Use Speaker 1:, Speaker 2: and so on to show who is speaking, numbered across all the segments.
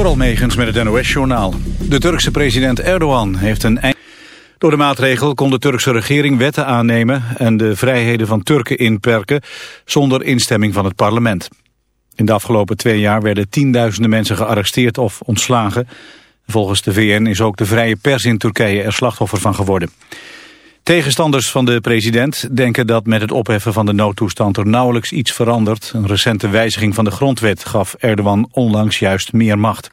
Speaker 1: Door Megens met het NOS-journaal. De Turkse president Erdogan heeft een eind... Door de maatregel kon de Turkse regering wetten aannemen... en de vrijheden van Turken inperken zonder instemming van het parlement. In de afgelopen twee jaar werden tienduizenden mensen gearresteerd of ontslagen. Volgens de VN is ook de vrije pers in Turkije er slachtoffer van geworden. Tegenstanders van de president denken dat met het opheffen van de noodtoestand er nauwelijks iets verandert. Een recente wijziging van de grondwet gaf Erdogan onlangs juist meer macht.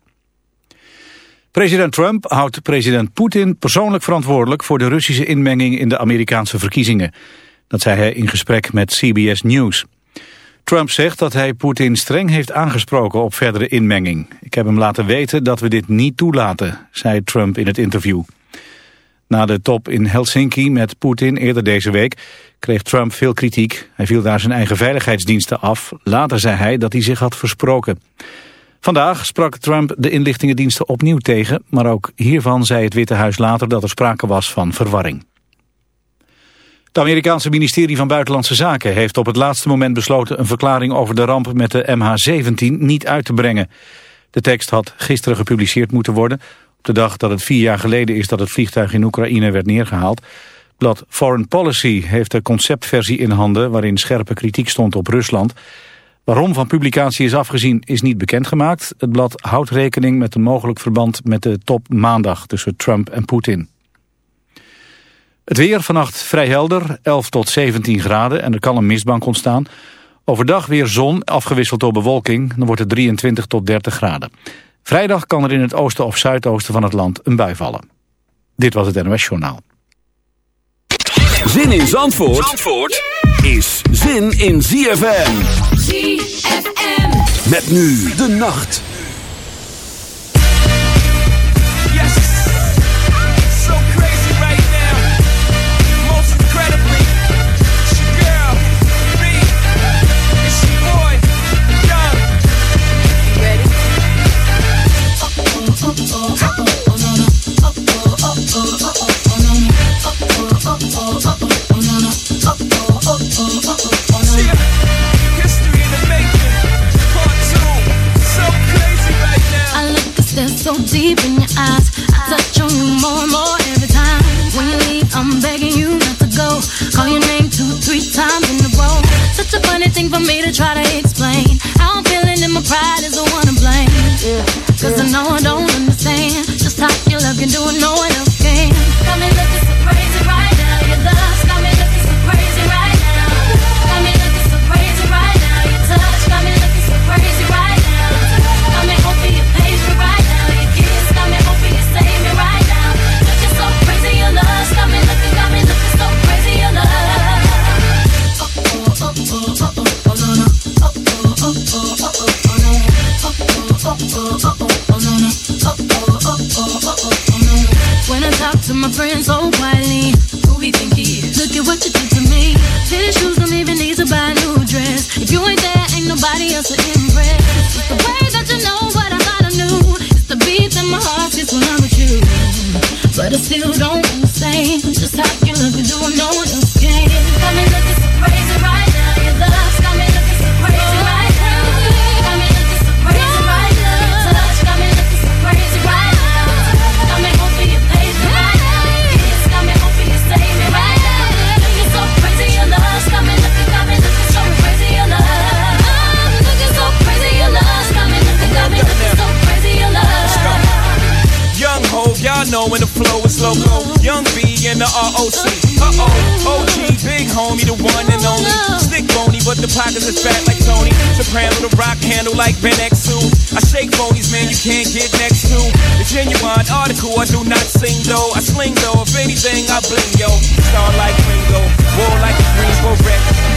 Speaker 1: President Trump houdt president Poetin persoonlijk verantwoordelijk voor de Russische inmenging in de Amerikaanse verkiezingen. Dat zei hij in gesprek met CBS News. Trump zegt dat hij Poetin streng heeft aangesproken op verdere inmenging. Ik heb hem laten weten dat we dit niet toelaten, zei Trump in het interview. Na de top in Helsinki met Poetin eerder deze week kreeg Trump veel kritiek. Hij viel daar zijn eigen veiligheidsdiensten af. Later zei hij dat hij zich had versproken. Vandaag sprak Trump de inlichtingendiensten opnieuw tegen... maar ook hiervan zei het Witte Huis later dat er sprake was van verwarring. Het Amerikaanse ministerie van Buitenlandse Zaken heeft op het laatste moment besloten... een verklaring over de ramp met de MH17 niet uit te brengen. De tekst had gisteren gepubliceerd moeten worden de dag dat het vier jaar geleden is dat het vliegtuig in Oekraïne werd neergehaald. Blad Foreign Policy heeft de conceptversie in handen waarin scherpe kritiek stond op Rusland. Waarom van publicatie is afgezien is niet bekendgemaakt. Het blad houdt rekening met een mogelijk verband met de top maandag tussen Trump en Poetin. Het weer vannacht vrij helder, 11 tot 17 graden en er kan een mistbank ontstaan. Overdag weer zon, afgewisseld door bewolking, dan wordt het 23 tot 30 graden. Vrijdag kan er in het oosten of zuidoosten van het land een bui vallen. Dit was het NOS Journaal.
Speaker 2: Zin in Zandvoort, Zandvoort is zin in ZFM. ZFM. Met nu de nacht.
Speaker 3: Loco. Young B and the ROC. Uh oh, OG, big homie, the one and only. Stick bony, but the pockets is fat like Tony. Soprano, the ROC handle like Van Exel. I shake bonies, man, you can't get next to. The genuine article, I do not sing though. I sling though, if anything, I bling yo. Star like Ringo, war like a Greensboro wreck.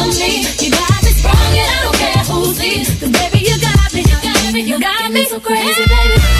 Speaker 4: You got me sprung and I don't care who baby, you got me, you got
Speaker 5: me, you got me. So crazy, baby.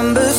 Speaker 5: remember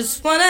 Speaker 4: just wanna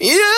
Speaker 6: You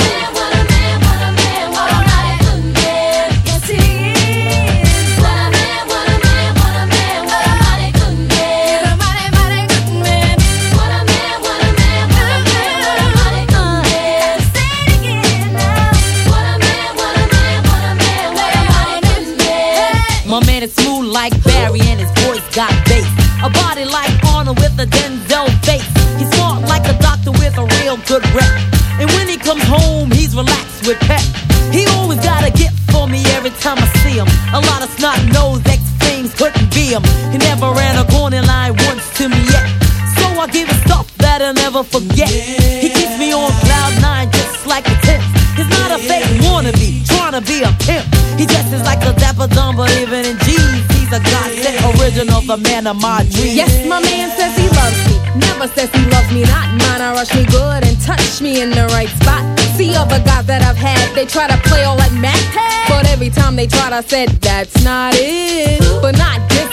Speaker 7: Not a fake wannabe, trying to be a pimp. He dresses like a dapper dumb, even in jeans, he's a godsend original, the man of my dreams. Yes, my man says he loves me. Never says he loves me not. Mine, I rush me good and touch me in the right spot. See other guys that I've had, they try to play all like Mac. But every time they tried, I said, that's not it. But not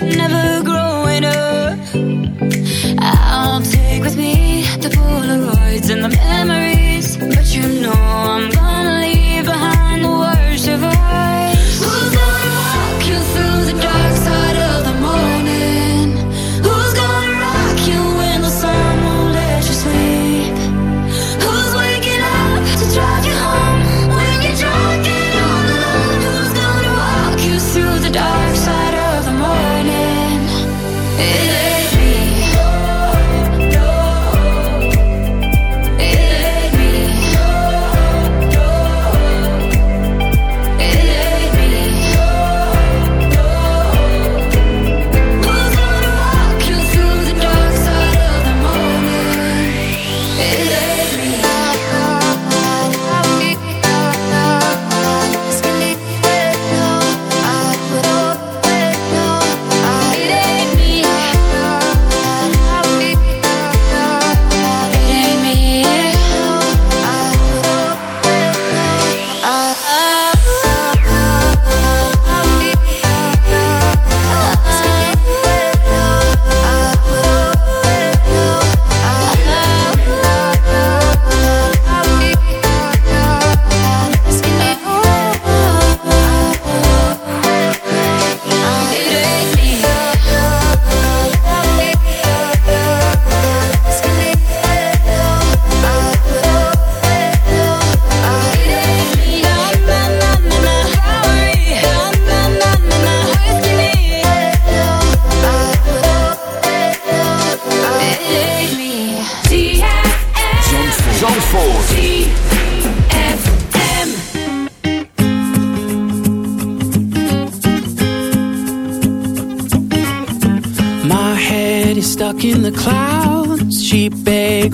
Speaker 8: never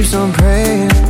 Speaker 6: keeps on praying.